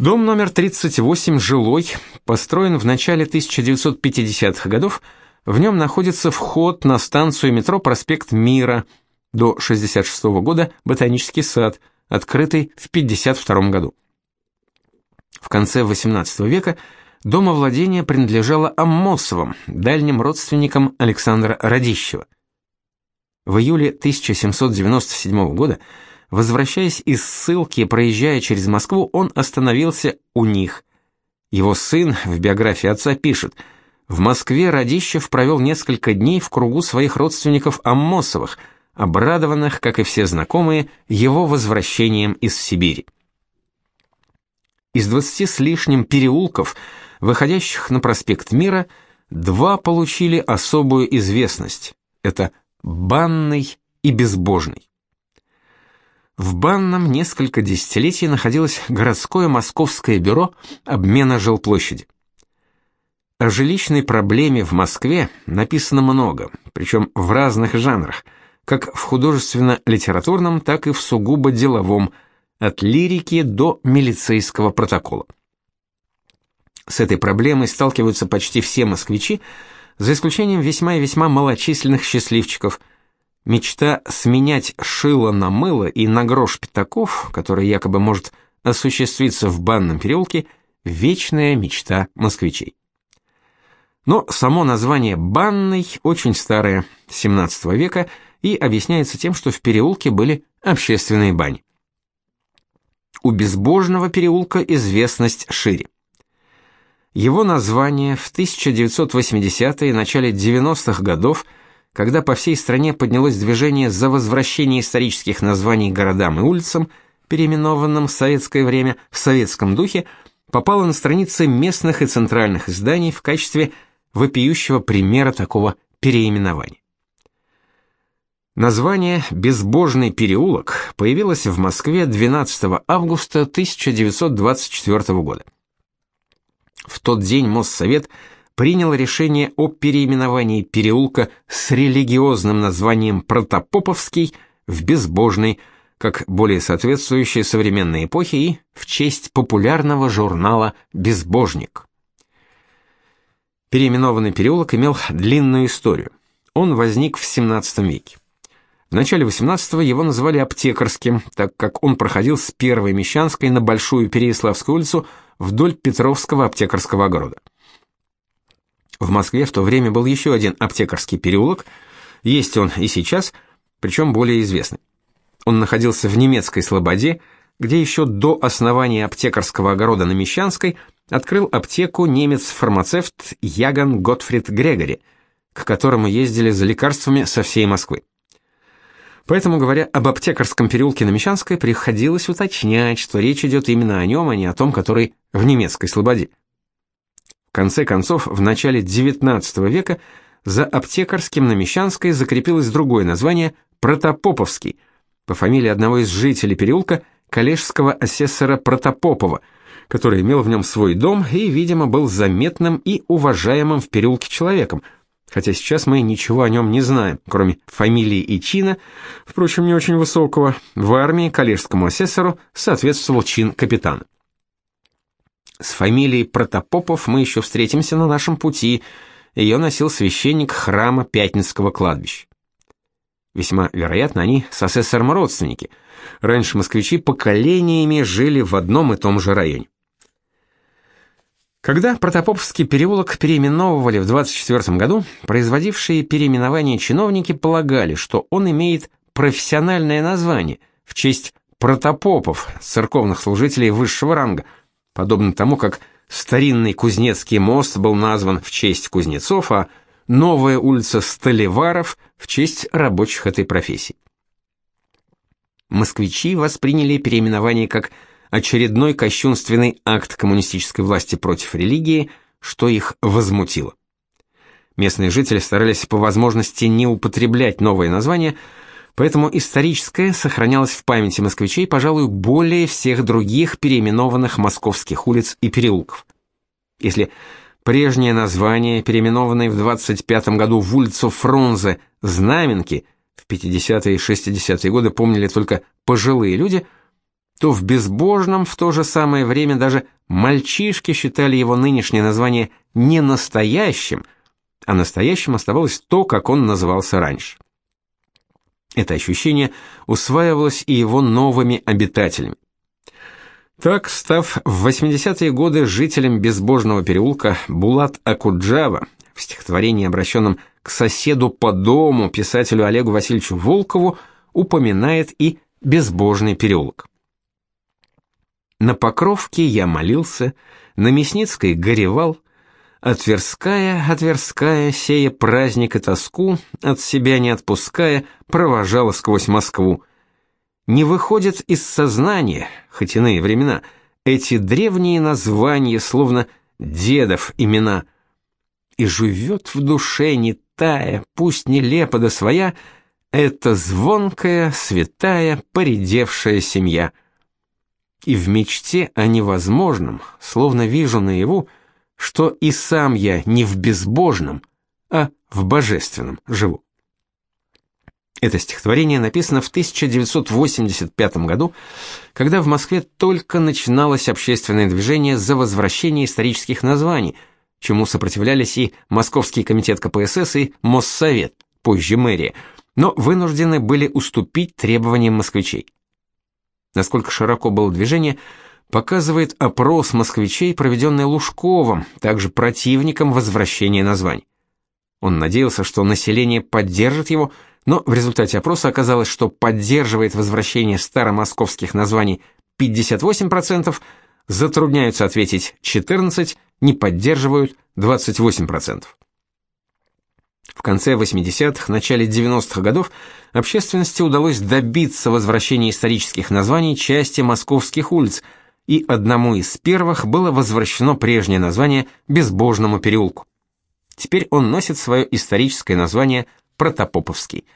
Дом номер 38 жилой, построен в начале 1950-х годов. В нем находится вход на станцию метро Проспект Мира. До 66 -го года ботанический сад, открытый в 52 году. В конце XVIII века домовладение принадлежало Аммосовым, дальним родственникам Александра Радищева. В июле 1797 года Возвращаясь из ссылки, проезжая через Москву, он остановился у них. Его сын в биографии отца пишет: "В Москве Радищев провел несколько дней в кругу своих родственников Аммосовых, обрадованных, как и все знакомые, его возвращением из Сибири". Из двадцати с лишним переулков, выходящих на проспект Мира, два получили особую известность. Это Банный и Безбожный. В Банном несколько десятилетий находилось городское московское бюро обмена жилплощади. О жилищной проблеме в Москве написано много, причем в разных жанрах, как в художественно-литературном, так и в сугубо деловом, от лирики до милицейского протокола. С этой проблемой сталкиваются почти все москвичи, за исключением весьма и весьма малочисленных счастливчиков – Мечта сменять шило на мыло и на грош пятаков, которая якобы может осуществиться в банном переулке, вечная мечта москвичей. Но само название «банный» очень старое, 17 века, и объясняется тем, что в переулке были общественные бани. У безбожного переулка известность шире. Его название в 1980-е и начале 90-х годов – когда по всей стране поднялось движение за возвращение исторических названий городам и улицам, переименованным в советское время в советском духе, попало на страницы местных и центральных изданий в качестве вопиющего примера такого переименования. Название «Безбожный переулок» появилось в Москве 12 августа 1924 года. В тот день Моссовет – принял решение о переименовании переулка с религиозным названием Протопоповский в Безбожный, как более соответствующее современной эпохе и в честь популярного журнала Безбожник. Переименованный переулок имел длинную историю. Он возник в XVII веке. В начале XVIII его называли Аптекарским, так как он проходил с Первой Мещанской на Большую Переяславскую улицу вдоль Петровского аптекарского огорода. В Москве в то время был еще один аптекарский переулок, есть он и сейчас, причем более известный. Он находился в немецкой Слободе, где еще до основания аптекарского огорода на Мещанской открыл аптеку немец-фармацевт Яган Готфрид Грегори, к которому ездили за лекарствами со всей Москвы. Поэтому, говоря об аптекарском переулке на Мещанской, приходилось уточнять, что речь идет именно о нем, а не о том, который в немецкой Слободе. В конце концов, в начале XIX века за аптекарским на Мещанской закрепилось другое название Протопоповский, по фамилии одного из жителей переулка, коллежского асессора Протопопова, который имел в нем свой дом и, видимо, был заметным и уважаемым в переулке человеком, хотя сейчас мы ничего о нем не знаем, кроме фамилии и чина, впрочем, не очень высокого, в армии коллежскому асессору соответствовал чин капитана. С фамилией Протопопов мы еще встретимся на нашем пути. Ее носил священник храма Пятницкого кладбища. Весьма вероятно, они с асессором родственники. Раньше москвичи поколениями жили в одном и том же районе. Когда Протопоповский переулок переименовывали в 24 году, производившие переименование чиновники полагали, что он имеет профессиональное название в честь протопопов, церковных служителей высшего ранга – подобно тому, как старинный Кузнецкий мост был назван в честь кузнецов, а новая улица Столеваров в честь рабочих этой профессии. Москвичи восприняли переименование как очередной кощунственный акт коммунистической власти против религии, что их возмутило. Местные жители старались по возможности не употреблять новое название, Поэтому историческое сохранялось в памяти москвичей, пожалуй, более всех других переименованных московских улиц и переулков. Если прежнее название, переименованное в 25 году в улицу Фрунзе Знаменки, в 50-е и 60-е годы помнили только пожилые люди, то в безбожном в то же самое время даже мальчишки считали его нынешнее название не настоящим, а настоящим оставалось то, как он назывался раньше. Это ощущение усваивалось и его новыми обитателями. Так, став в 80-е годы жителем безбожного переулка Булат Акуджава, в стихотворении, обращенном к соседу по дому, писателю Олегу Васильевичу Волкову, упоминает и безбожный переулок. На Покровке я молился, на Мясницкой горевал, а Тверская, а Тверская, сея праздник и тоску, от себя не отпуская, провожала сквозь Москву. Не выходят из сознания, хоть иные времена, эти древние названия, словно дедов имена. И живет в душе не тая, пусть нелепо да своя, эта звонкая, святая, поредевшая семья. И в мечте о невозможном, словно вижу наяву, что и сам я не в безбожном, а в божественном живу. Это стихотворение написано в 1985 году, когда в Москве только начиналось общественное движение за возвращение исторических названий, чему сопротивлялись и Московский комитет КПСС и Моссовет, позже мэрия, но вынуждены были уступить требованиям москвичей. Насколько широко было движение – показывает опрос москвичей, проведенный Лужковым, также противником возвращения названий. Он надеялся, что население поддержит его, но в результате опроса оказалось, что поддерживает возвращение старомосковских названий 58%, затрудняются ответить 14%, не поддерживают 28%. В конце 80-х, начале 90-х годов общественности удалось добиться возвращения исторических названий части московских улиц – и одному из первых было возвращено прежнее название Безбожному переулку. Теперь он носит свое историческое название Протопоповский.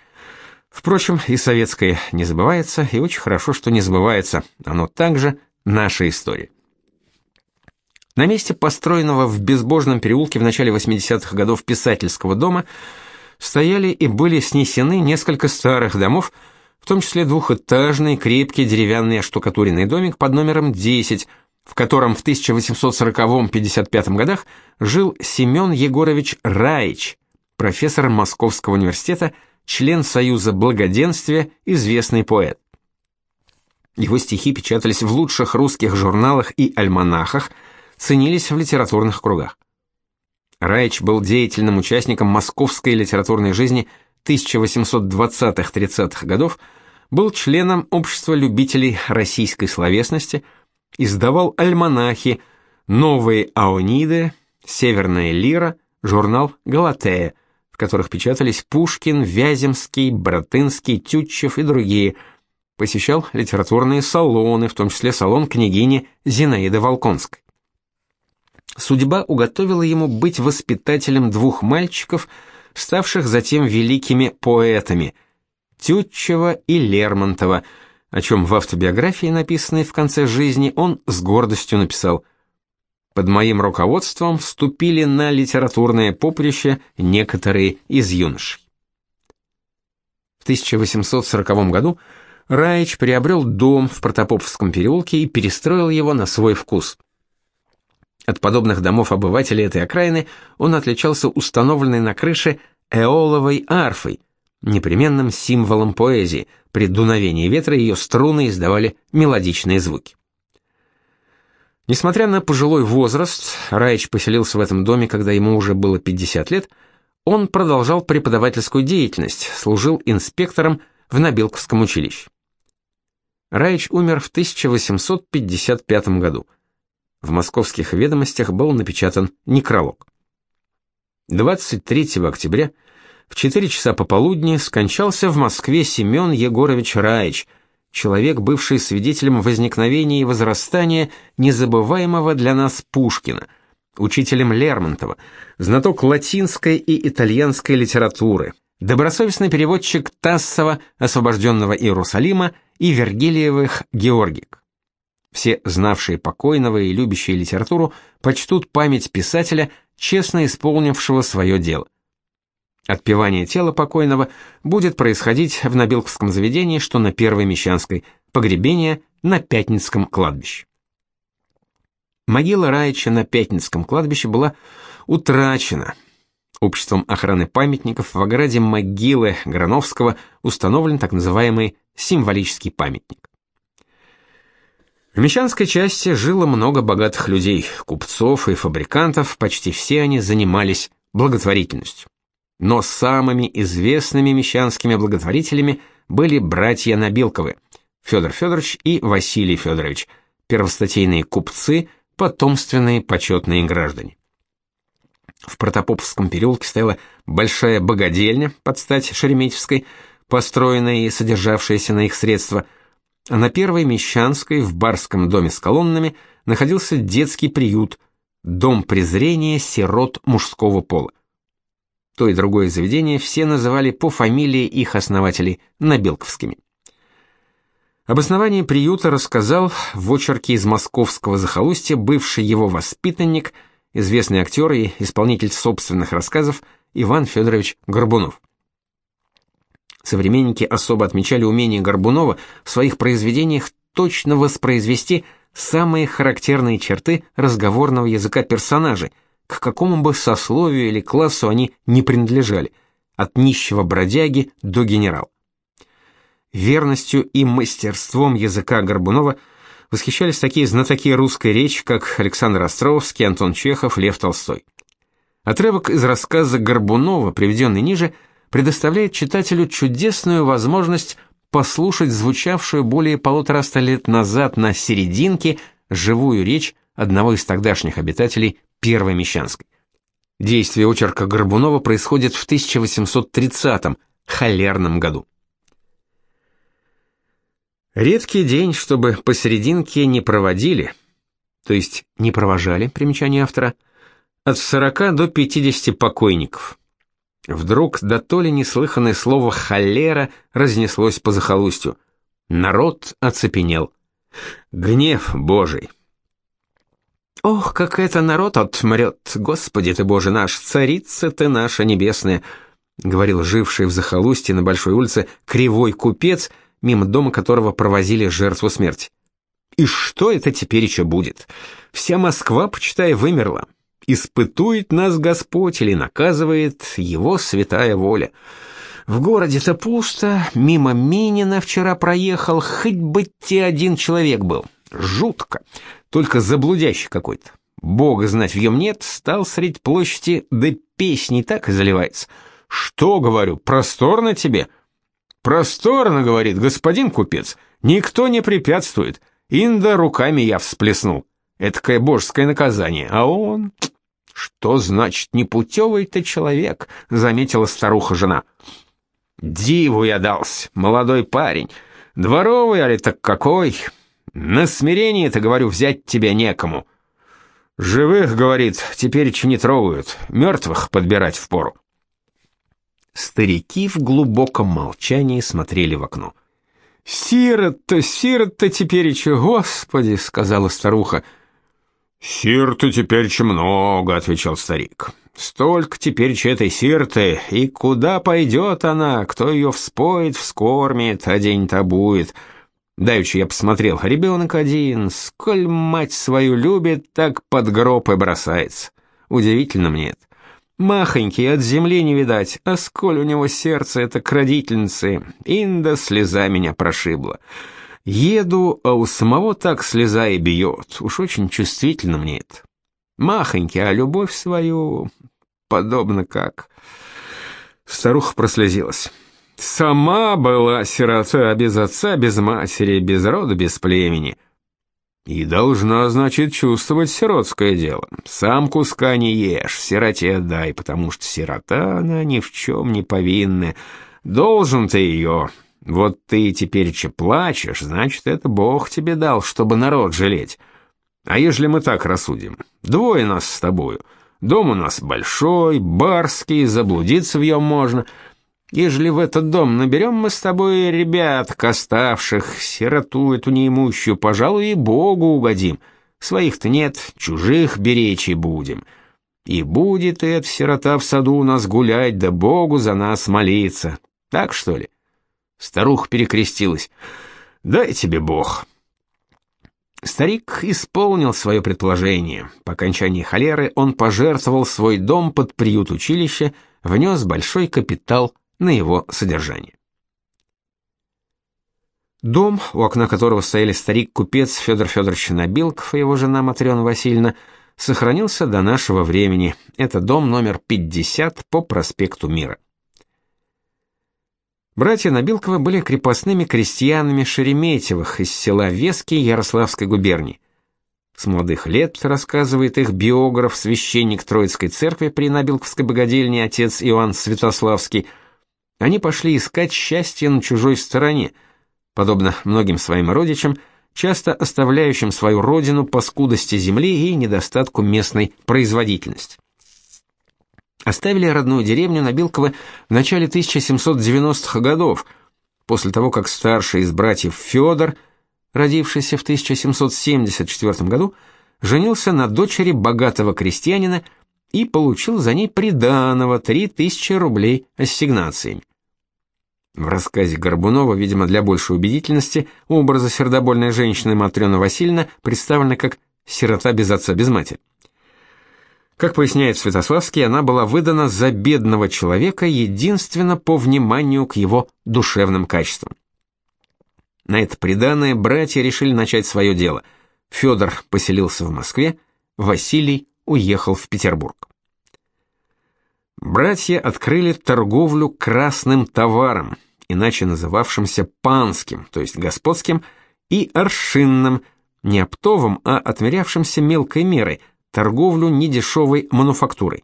Впрочем, и советское не забывается, и очень хорошо, что не забывается. Оно также наша история. На месте построенного в Безбожном переулке в начале 80-х годов писательского дома стояли и были снесены несколько старых домов, в том числе двухэтажный, крепкий деревянный оштукатуренный домик под номером 10, в котором в 1840-55 годах жил Семен Егорович Раич, профессор Московского университета, член Союза Благоденствия, известный поэт. Его стихи печатались в лучших русских журналах и альманахах, ценились в литературных кругах. Раич был деятельным участником московской литературной жизни 1820-30-х годов, был членом Общества любителей российской словесности, издавал альманахи «Новые Аониды», «Северная лира», журнал «Галатея», в которых печатались Пушкин, Вяземский, Братынский, Тютчев и другие. Посещал литературные салоны, в том числе салон княгини Зинаиды Волконской. Судьба уготовила ему быть воспитателем двух мальчиков, ставших затем великими поэтами Тютчева и Лермонтова, о чем в автобиографии, написанной в конце жизни, он с гордостью написал «Под моим руководством вступили на литературное поприще некоторые из юношей». В 1840 году Раич приобрел дом в Протопоповском переулке и перестроил его на свой вкус. От подобных домов обывателей этой окраины он отличался установленной на крыше эоловой арфой, непременным символом поэзии. При дуновении ветра ее струны издавали мелодичные звуки. Несмотря на пожилой возраст, Раич поселился в этом доме, когда ему уже было 50 лет, он продолжал преподавательскую деятельность, служил инспектором в Набилковском училище. Раич умер в 1855 году. В московских ведомостях был напечатан некролог. 23 октября в 4 часа пополудни скончался в Москве Семен Егорович Раич, человек, бывший свидетелем возникновения и возрастания незабываемого для нас Пушкина, учителем Лермонтова, знаток латинской и итальянской литературы, добросовестный переводчик Тассова «Освобожденного Иерусалима» и Вергилиевых «Георгик». Все знавшие покойного и любящие литературу почтут память писателя, честно исполнившего свое дело. Отпевание тела покойного будет происходить в Набилковском заведении, что на Первой Мещанской, погребение на Пятницком кладбище. Могила Раича на Пятницком кладбище была утрачена. Обществом охраны памятников в ограде могилы Грановского установлен так называемый символический памятник. В Мещанской части жило много богатых людей, купцов и фабрикантов, почти все они занимались благотворительностью. Но самыми известными мещанскими благотворителями были братья Набилковы, Федор Федорович и Василий Федорович, первостатейные купцы, потомственные почетные граждане. В Протопоповском переулке стояла большая богадельня под стать Шереметьевской, построенная и содержавшаяся на их средства, а на Первой Мещанской в барском доме с колоннами находился детский приют, дом презрения сирот мужского пола. То и другое заведение все называли по фамилии их основателей Набелковскими. Об основании приюта рассказал в очерке из московского захолустья бывший его воспитанник, известный актер и исполнитель собственных рассказов Иван Федорович Горбунов. Современники особо отмечали умение Горбунова в своих произведениях точно воспроизвести самые характерные черты разговорного языка персонажей, к какому бы сословию или классу они не принадлежали, от нищего бродяги до генерала. Верностью и мастерством языка Горбунова восхищались такие знатоки русской речи, как Александр Островский, Антон Чехов, Лев Толстой. Отрывок из рассказа Горбунова, приведенный ниже, предоставляет читателю чудесную возможность послушать звучавшую более полутораста лет назад на серединке живую речь одного из тогдашних обитателей Первой Мещанской. Действие очерка Горбунова происходит в 1830-м, холерном году. Редкий день, чтобы посерединке не проводили, то есть не провожали, примечание автора, от 40 до 50 покойников. Вдруг да то ли неслыханное слово «холера» разнеслось по захолустью. Народ оцепенел. Гнев Божий. «Ох, как это народ отмрет, Господи ты Боже наш, царица ты наша небесная!» — говорил живший в захолустье на Большой улице кривой купец — мимо дома которого провозили жертву смерти. И что это теперь еще будет? Вся Москва, почитай, вымерла. Испытует нас Господь или наказывает его святая воля. В городе-то пусто, мимо Минина вчера проехал, хоть бы те один человек был. Жутко, только заблудящий какой-то. Бога знать в нем нет, стал средь площади, да песни так и заливается. Что, говорю, просторно тебе?» «Просторно, — говорит господин купец, — никто не препятствует. Инда руками я всплеснул. Этакое божеское наказание. А он... Что значит непутевый ты человек, — заметила старуха-жена. Диву я дался, молодой парень. Дворовый, али так какой? На смирение-то, говорю, взять тебя некому. Живых, говорит, теперь не трогают, мертвых подбирать впору. Старики в глубоком молчании смотрели в окно. «Сирот-то, сирот-то тепереча, господи!» — сказала старуха. «Сир-то тепереча много», — отвечал старик. «Столько тепереча этой сирты, и куда пойдет она, кто ее вспоит, вскормит, а день-то будет». Давеча я посмотрел, ребенок один, сколь мать свою любит, так под гроб и бросается. Удивительно мне это. Махонький, от земли не видать, а сколь у него сердце это к родительнице, инда слеза меня прошибла. Еду, а у самого так слеза и бьет, уж очень чувствительно мне это. Махонький, а любовь свою подобно как... Старуха прослезилась. Сама была сирота без отца, без матери, без рода, без племени. И должна, значит, чувствовать сиротское дело. Сам куска не ешь, сироте дай, потому что сирота, она ни в чем не повинна. Должен ты ее. Вот ты теперь че плачешь, значит, это Бог тебе дал, чтобы народ жалеть. А ежели мы так рассудим? Двое нас с тобою. Дом у нас большой, барский, заблудиться в нем можно — Ежели в этот дом наберем мы с тобой ребят, оставших, сироту эту неимущую, пожалуй, и Богу угодим. Своих-то нет, чужих беречь будем. И будет эта сирота в саду у нас гулять, да Богу за нас молиться. Так что ли?» Старуха перекрестилась. «Дай тебе Бог». Старик исполнил свое предположение. По окончании холеры он пожертвовал свой дом под приют училища, внес большой капитал на его содержание. Дом, у окна которого стояли старик-купец Федор Федорович Набилков и его жена Матрена Васильевна, сохранился до нашего времени. Это дом номер 50 по проспекту Мира. Братья Набилковы были крепостными крестьянами Шереметьевых из села Вески Ярославской губернии. С молодых лет, рассказывает их биограф, священник Троицкой церкви при Набилковской богадельне отец Иоанн Святославский, они пошли искать счастье на чужой стороне, подобно многим своим родичам, часто оставляющим свою родину по скудости земли и недостатку местной производительности оставили родную деревню Набилково в начале 1790-х годов, после того, как старший из братьев Федор, родившийся в 1774 году, женился на дочери богатого крестьянина и получил за ней приданого 3000 рублей ассигнациями. В рассказе Горбунова, видимо, для большей убедительности, образа сердобольной женщины Матрёна Васильевна представлена как сирота без отца, без матери. Как поясняет Святославский, она была выдана за бедного человека единственно по вниманию к его душевным качествам. На это преданное братья решили начать свое дело. Федор поселился в Москве, Василий уехал в Петербург. Братья открыли торговлю красным товаром, иначе называвшимся панским, то есть господским, и аршинным, не оптовым, а отмерявшимся мелкой мерой – торговлю недешевой мануфактурой.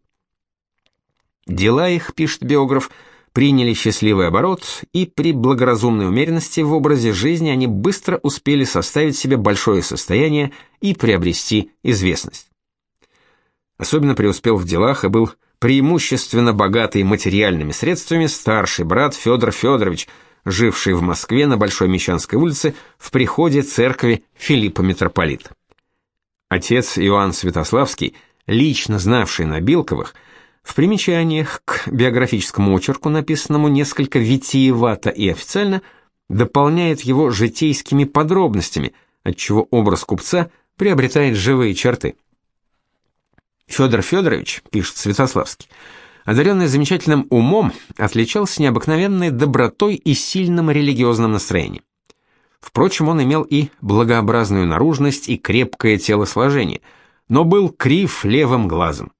Дела их, пишет биограф, приняли счастливый оборот, и при благоразумной умеренности в образе жизни они быстро успели составить себе большое состояние и приобрести известность. Особенно преуспел в делах и был преимущественно богатый материальными средствами старший брат Федор Федорович, живший в Москве на Большой Мещанской улице в приходе церкви Филиппа Митрополита. Отец Иоанн Святославский, лично знавший Набилковых, в примечаниях к биографическому очерку, написанному несколько витиевато и официально, дополняет его житейскими подробностями, отчего образ купца приобретает живые черты. Федор Федорович, пишет Святославский, одаренный замечательным умом, отличался необыкновенной добротой и сильным религиозным настроением. Впрочем, он имел и благообразную наружность, и крепкое телосложение, но был крив левым глазом.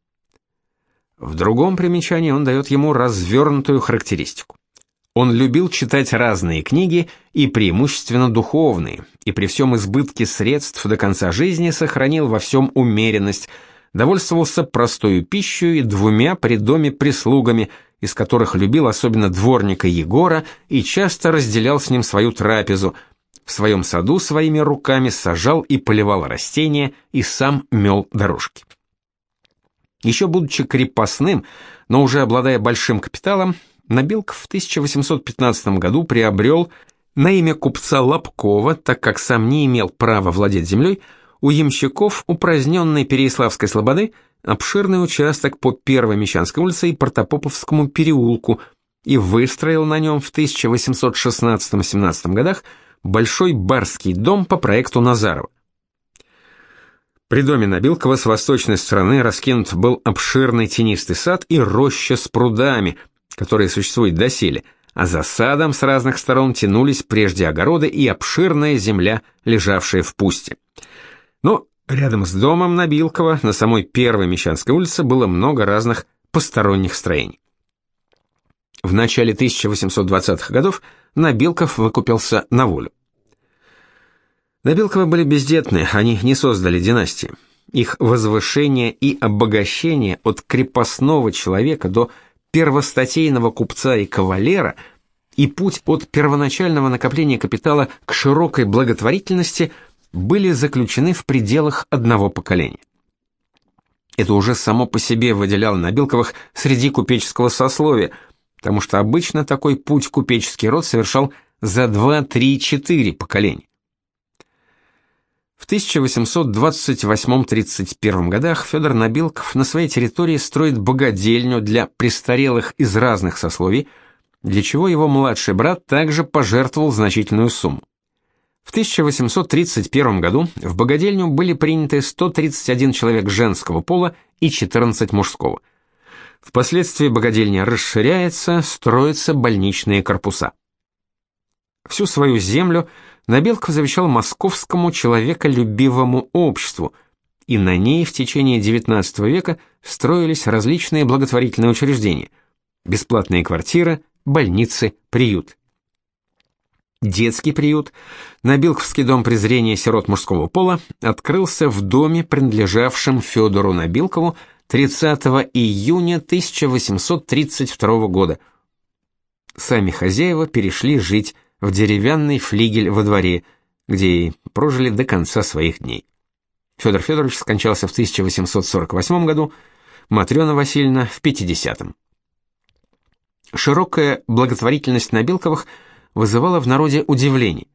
В другом примечании он дает ему развернутую характеристику. Он любил читать разные книги, и преимущественно духовные, и при всем избытке средств до конца жизни сохранил во всем умеренность, довольствовался простою пищей и двумя при доме прислугами, из которых любил особенно дворника Егора и часто разделял с ним свою трапезу – в своем саду своими руками сажал и поливал растения и сам мел дорожки. Еще будучи крепостным, но уже обладая большим капиталом, Набилков в 1815 году приобрел на имя купца Лобкова, так как сам не имел права владеть землей, у ямщиков упраздненной Переяславской слободы обширный участок по Первой Мещанской улице и Протопоповскому переулку и выстроил на нем в 1816-17 годах большой барский дом по проекту Назарова. При доме Набилкова с восточной стороны раскинут был обширный тенистый сад и роща с прудами, которые существуют доселе, а за садом с разных сторон тянулись прежде огороды и обширная земля, лежавшая в пусте. Но рядом с домом Набилкова на самой первой Мещанской улице было много разных посторонних строений. В начале 1820-х годов Набилков выкупился на волю. Набилковы были бездетны, они не создали династии. Их возвышение и обогащение от крепостного человека до первостатейного купца и кавалера и путь от первоначального накопления капитала к широкой благотворительности были заключены в пределах одного поколения. Это уже само по себе выделяло Набилковых среди купеческого сословия – потому что обычно такой путь купеческий род совершал за 2-3-4 поколения. В 1828-31 годах Федор Набилков на своей территории строит богадельню для престарелых из разных сословий, для чего его младший брат также пожертвовал значительную сумму. В 1831 году в богадельню были приняты 131 человек женского пола и 14 мужского. Впоследствии богадельня расширяется, строятся больничные корпуса. Всю свою землю Набелков завещал московскому человеколюбивому обществу, и на ней в течение XIX века строились различные благотворительные учреждения: бесплатные квартиры, больницы, приют. Детский приют, Набилковский дом презрения сирот мужского пола, открылся в доме, принадлежавшем Федору Набилкову 30 июня 1832 года. Сами хозяева перешли жить в деревянный флигель во дворе, где и прожили до конца своих дней. Федор Федорович скончался в 1848 году, Матрёна Васильевна в 50-м. Широкая благотворительность Набилковых – вызывало в народе удивление.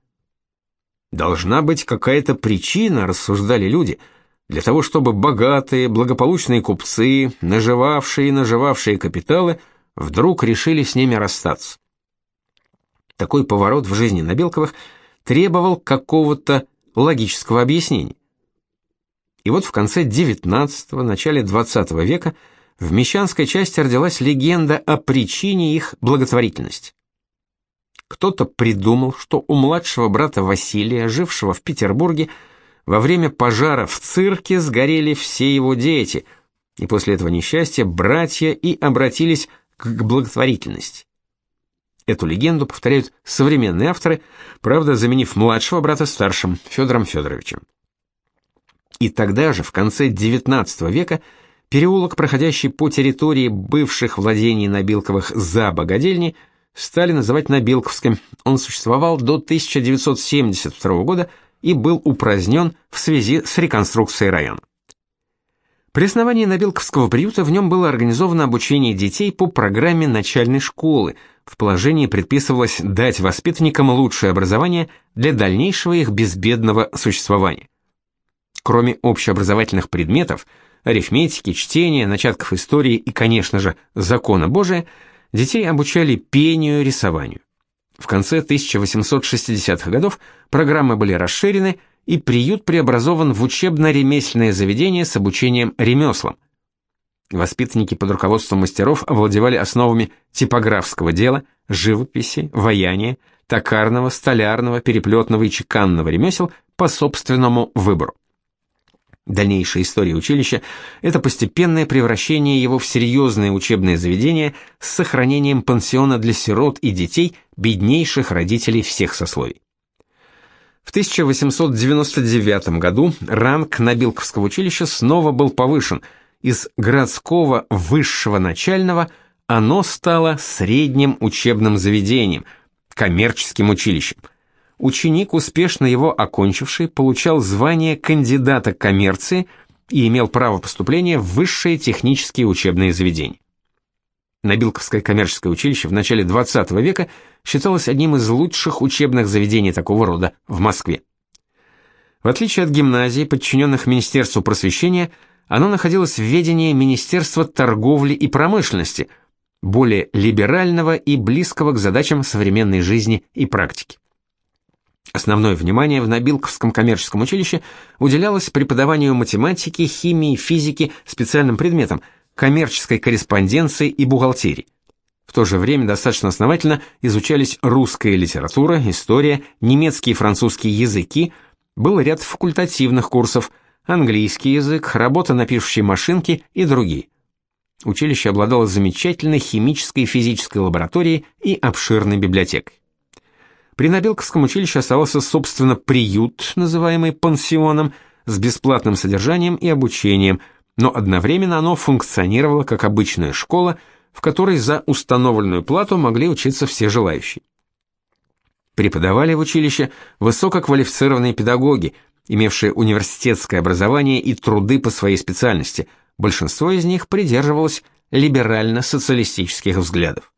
Должна быть какая-то причина, рассуждали люди, для того, чтобы богатые, благополучные купцы, наживавшие и наживавшие капиталы, вдруг решили с ними расстаться. Такой поворот в жизни Набелковых требовал какого-то логического объяснения. И вот в конце XIX – начале XX века в мещанской части родилась легенда о причине их благотворительности. Кто-то придумал, что у младшего брата Василия, жившего в Петербурге, во время пожара в цирке сгорели все его дети, и после этого несчастья братья и обратились к благотворительности. Эту легенду повторяют современные авторы, правда, заменив младшего брата старшим, Федором Федоровичем. И тогда же, в конце XIX века, переулок, проходящий по территории бывших владений Набилковых за богадельни, стали называть Набилковским. Он существовал до 1972 года и был упразднен в связи с реконструкцией района. При основании Набилковского приюта в нем было организовано обучение детей по программе начальной школы. В положении предписывалось дать воспитанникам лучшее образование для дальнейшего их безбедного существования. Кроме общеобразовательных предметов, арифметики, чтения, начатков истории и, конечно же, закона Божия – Детей обучали пению, рисованию. В конце 1860-х годов программы были расширены, и приют преобразован в учебно-ремесленное заведение с обучением ремеслам. Воспитанники под руководством мастеров овладевали основами типографского дела, живописи, ваяния, токарного, столярного, переплетного и чеканного ремесел по собственному выбору. Дальнейшая история училища – это постепенное превращение его в серьезное учебное заведение с сохранением пансиона для сирот и детей беднейших родителей всех сословий. В 1899 году ранг Набилковского училища снова был повышен. Из городского высшего начального оно стало средним учебным заведением, коммерческим училищем – ученик, успешно его окончивший, получал звание кандидата коммерции и имел право поступления в высшие технические учебные заведения. Набилковское коммерческое училище в начале XX века считалось одним из лучших учебных заведений такого рода в Москве. В отличие от гимназий, подчиненных Министерству просвещения, оно находилось в ведении Министерства торговли и промышленности, более либерального и близкого к задачам современной жизни и практики. Основное внимание в Набилковском коммерческом училище уделялось преподаванию математики, химии, физики, специальным предметам, коммерческой корреспонденции и бухгалтерии. В то же время достаточно основательно изучались русская литература, история, немецкий и французский языки, был ряд факультативных курсов, английский язык, работа на пишущей машинке и другие. Училище обладало замечательной химической и физической лабораторией и обширной библиотекой. При Набелковском училище оставался, собственно, приют, называемый пансионом, с бесплатным содержанием и обучением, но одновременно оно функционировало как обычная школа, в которой за установленную плату могли учиться все желающие. Преподавали в училище высококвалифицированные педагоги, имевшие университетское образование и труды по своей специальности. Большинство из них придерживалось либерально-социалистических взглядов.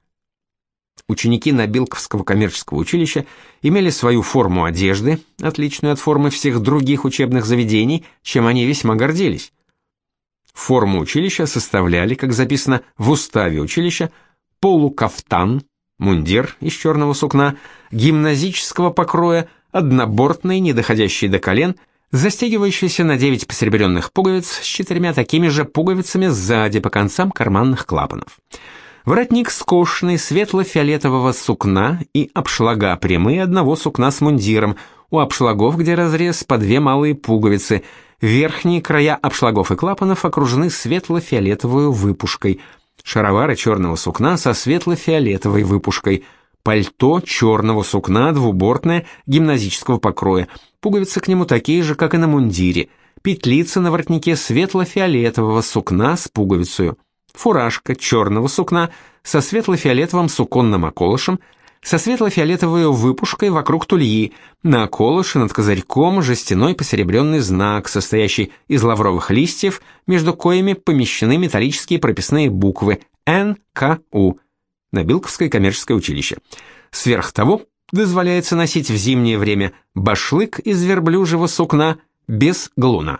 Ученики Набилковского коммерческого училища имели свою форму одежды, отличную от формы всех других учебных заведений, чем они весьма гордились. Форму училища составляли, как записано в уставе училища, полукафтан, мундир из черного сукна, гимназического покроя, однобортный, не доходящий до колен, застегивающийся на 9 посеребренных пуговиц с четырьмя такими же пуговицами сзади по концам карманных клапанов. Воротник скошенный, светло-фиолетового сукна и обшлага прямые одного сукна с мундиром, у обшлагов, где разрез, по две малые пуговицы, верхние края обшлагов и клапанов окружены светло-фиолетовой выпушкой, шаровары черного сукна со светло-фиолетовой выпушкой – Пальто черного сукна, двубортное, гимназического покроя. Пуговицы к нему такие же, как и на мундире. Петлица на воротнике светло-фиолетового сукна с пуговицей. Фуражка черного сукна со светло-фиолетовым суконным околышем, со светло-фиолетовой выпушкой вокруг тульи, на околыше над козырьком жестяной посеребренный знак, состоящий из лавровых листьев, между коями помещены металлические прописные буквы НКУ на Билковское коммерческое училище. Сверх того, дозволяется носить в зимнее время башлык из верблюжьего сукна без галуна.